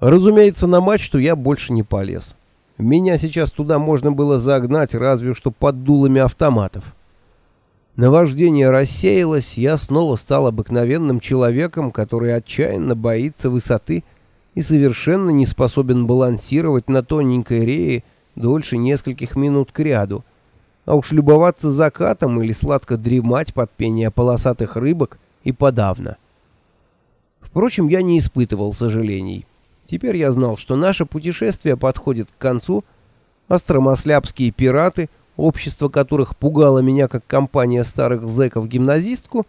Разумеется, на мачту я больше не полез. Меня сейчас туда можно было загнать разве что под дулами автоматов. Наваждение рассеялось, я снова стал обыкновенным человеком, который отчаянно боится высоты и совершенно не способен балансировать на тоненькой рее дольше нескольких минут кряду. А уж любоваться закатом или сладко дремать под пение полосатых рыбок и подавно. Впрочем, я не испытывал сожалений. Теперь я знал, что наше путешествие подходит к концу, Астромослябские пираты, общество которых пугало меня как компания старых зэков-гимназистку,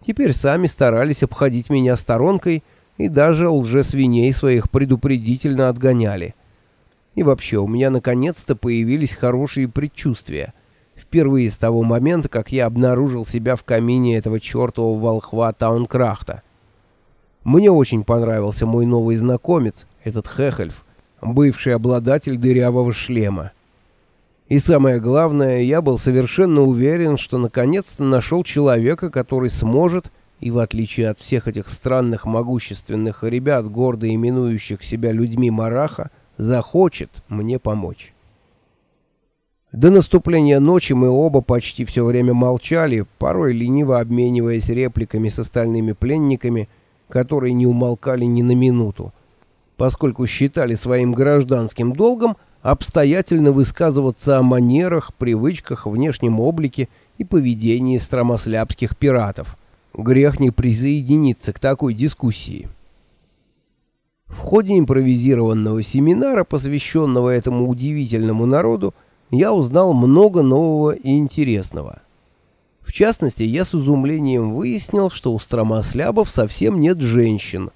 теперь сами старались обходить меня сторонкой и даже лжесвиней своих предупредительно отгоняли. И вообще, у меня наконец-то появились хорошие предчувствия. Впервые с того момента, как я обнаружил себя в камине этого чертового волхва Таункрахта. Мне очень понравился мой новый знакомец, этот Хехельф, бывший обладатель дырявого шлема. И самое главное, я был совершенно уверен, что наконец-то нашел человека, который сможет, и в отличие от всех этих странных могущественных ребят, гордо именующих себя людьми Мараха, захочет мне помочь. До наступления ночи мы оба почти все время молчали, порой лениво обмениваясь репликами с остальными пленниками – которые не умолкали ни на минуту, поскольку считали своим гражданским долгом обстоятельно высказываться о манерах, привычках, внешнем облике и поведении стромослябских пиратов. Грех не присоединиться к такой дискуссии. В ходе импровизированного семинара, посвященного этому удивительному народу, я узнал много нового и интересного. В частности, я с изумлением выяснил, что у стромослябов совсем нет женщин.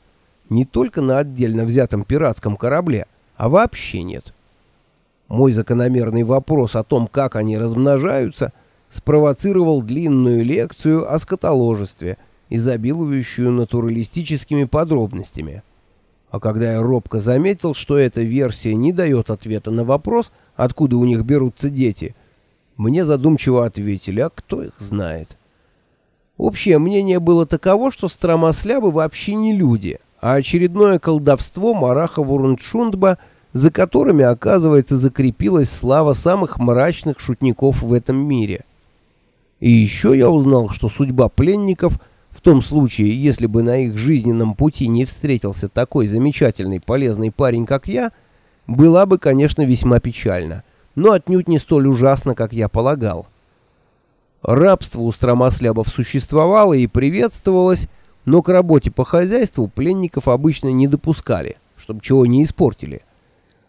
Не только на отдельно взятом пиратском корабле, а вообще нет. Мой закономерный вопрос о том, как они размножаются, спровоцировал длинную лекцию о скотоложестве, изобилующую натуралистическими подробностями. А когда я робко заметил, что эта версия не дает ответа на вопрос, откуда у них берутся дети – мне задумчиво ответили, а кто их знает? Общее мнение было таково, что стромослябы вообще не люди, а очередное колдовство Мараха Вурунчундба, за которыми, оказывается, закрепилась слава самых мрачных шутников в этом мире. И еще я узнал, что судьба пленников, в том случае, если бы на их жизненном пути не встретился такой замечательный полезный парень, как я, была бы, конечно, весьма печальна но отнюдь не столь ужасно, как я полагал. Рабство у стромослябов существовало и приветствовалось, но к работе по хозяйству пленников обычно не допускали, чтобы чего не испортили.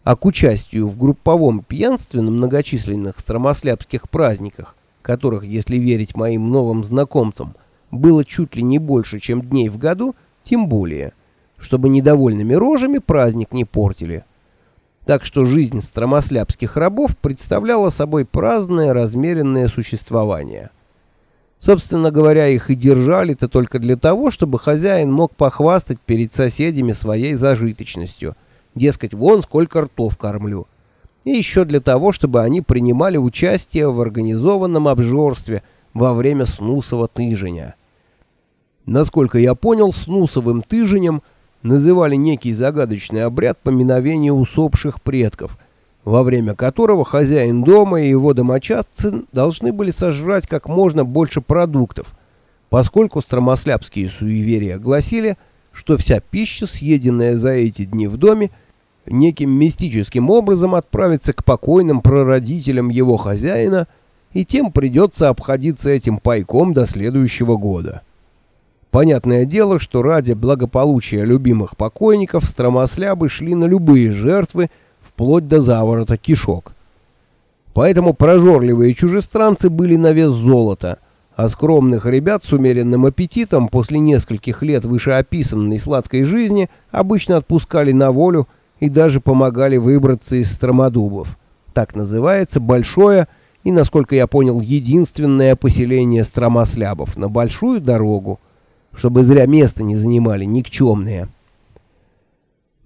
А к участию в групповом пьянстве на многочисленных стромослябских праздниках, которых, если верить моим новым знакомцам, было чуть ли не больше, чем дней в году, тем более, чтобы недовольными рожами праздник не портили так что жизнь стромослябских рабов представляла собой праздное, размеренное существование. Собственно говоря, их и держали-то только для того, чтобы хозяин мог похвастать перед соседями своей зажиточностью. Дескать, вон сколько ртов кормлю. И еще для того, чтобы они принимали участие в организованном обжорстве во время снусового тыженя. Насколько я понял, снусовым тыженем – называли некий загадочный обряд поминовения усопших предков, во время которого хозяин дома и его домочадцы должны были сожрать как можно больше продуктов, поскольку стромослябские суеверия гласили, что вся пища, съеденная за эти дни в доме, неким мистическим образом отправится к покойным прародителям его хозяина, и тем придется обходиться этим пайком до следующего года. Понятное дело, что ради благополучия любимых покойников стромослябы шли на любые жертвы, вплоть до заворота кишок. Поэтому прожорливые чужестранцы были на вес золота, а скромных ребят с умеренным аппетитом после нескольких лет вышеописанной сладкой жизни обычно отпускали на волю и даже помогали выбраться из стромодубов. Так называется большое и, насколько я понял, единственное поселение стромослябов на большую дорогу, чтобы зря место не занимали никчемные.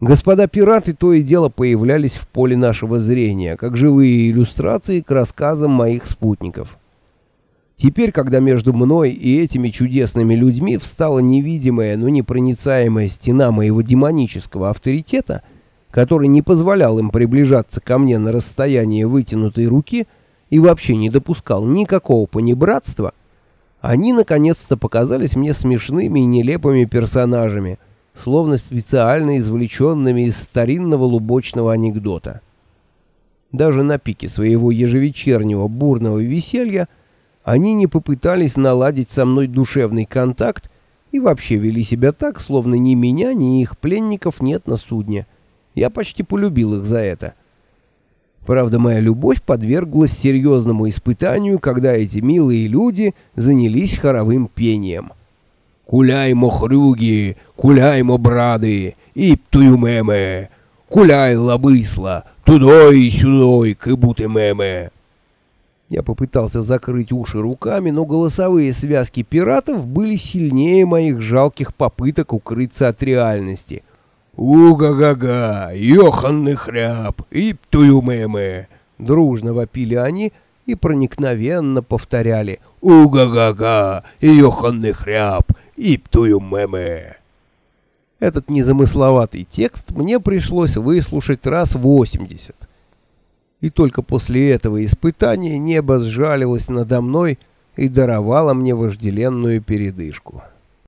Господа пираты то и дело появлялись в поле нашего зрения, как живые иллюстрации к рассказам моих спутников. Теперь, когда между мной и этими чудесными людьми встала невидимая, но непроницаемая стена моего демонического авторитета, который не позволял им приближаться ко мне на расстояние вытянутой руки и вообще не допускал никакого понебратства, они наконец-то показались мне смешными и нелепыми персонажами, словно специально извлеченными из старинного лубочного анекдота. Даже на пике своего ежевечернего бурного веселья они не попытались наладить со мной душевный контакт и вообще вели себя так, словно ни меня, ни их пленников нет на судне. Я почти полюбил их за это. Правда, моя любовь подверглась серьезному испытанию, когда эти милые люди занялись хоровым пением. «Куляймо хрюги, куляймо брады, и птуюмеме, куляй лабысла, тудой и сюдой, кыбуты меме». Я попытался закрыть уши руками, но голосовые связки пиратов были сильнее моих жалких попыток укрыться от реальности — «Уга-га-га! Йоханный хряб! Иптую-мэмэ!» Дружно вопили они и проникновенно повторяли «Уга-га-га! Йоханный хряб! Иптую-мэмэ!» Этот незамысловатый текст мне пришлось выслушать раз восемьдесят. И только после этого испытания небо сжалилось надо мной и даровало мне вожделенную передышку.